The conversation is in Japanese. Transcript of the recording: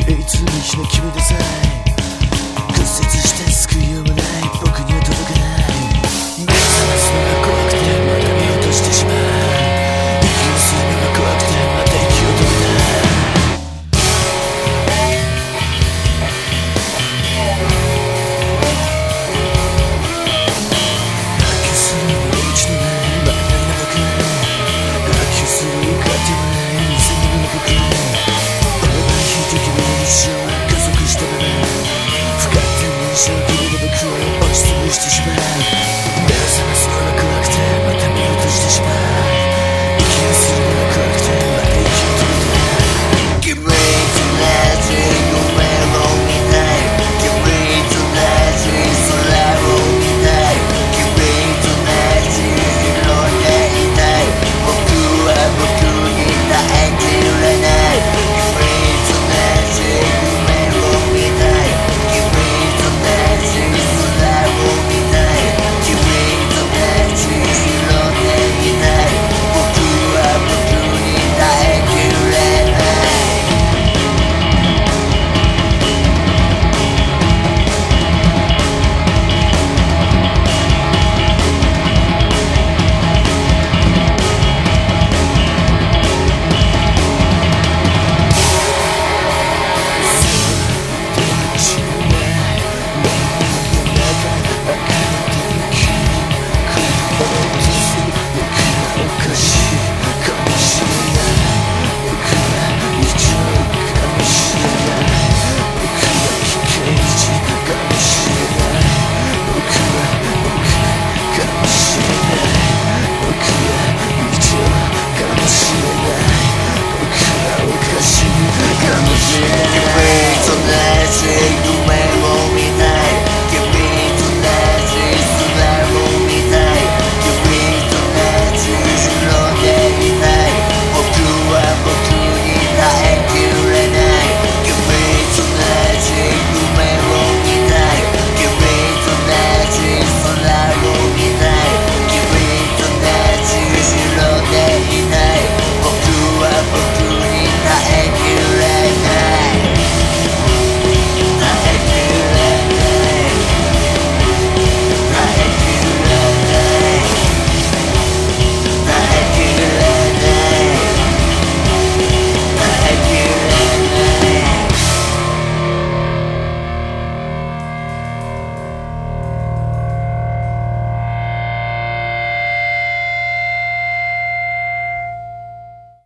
いつにしの君でさえ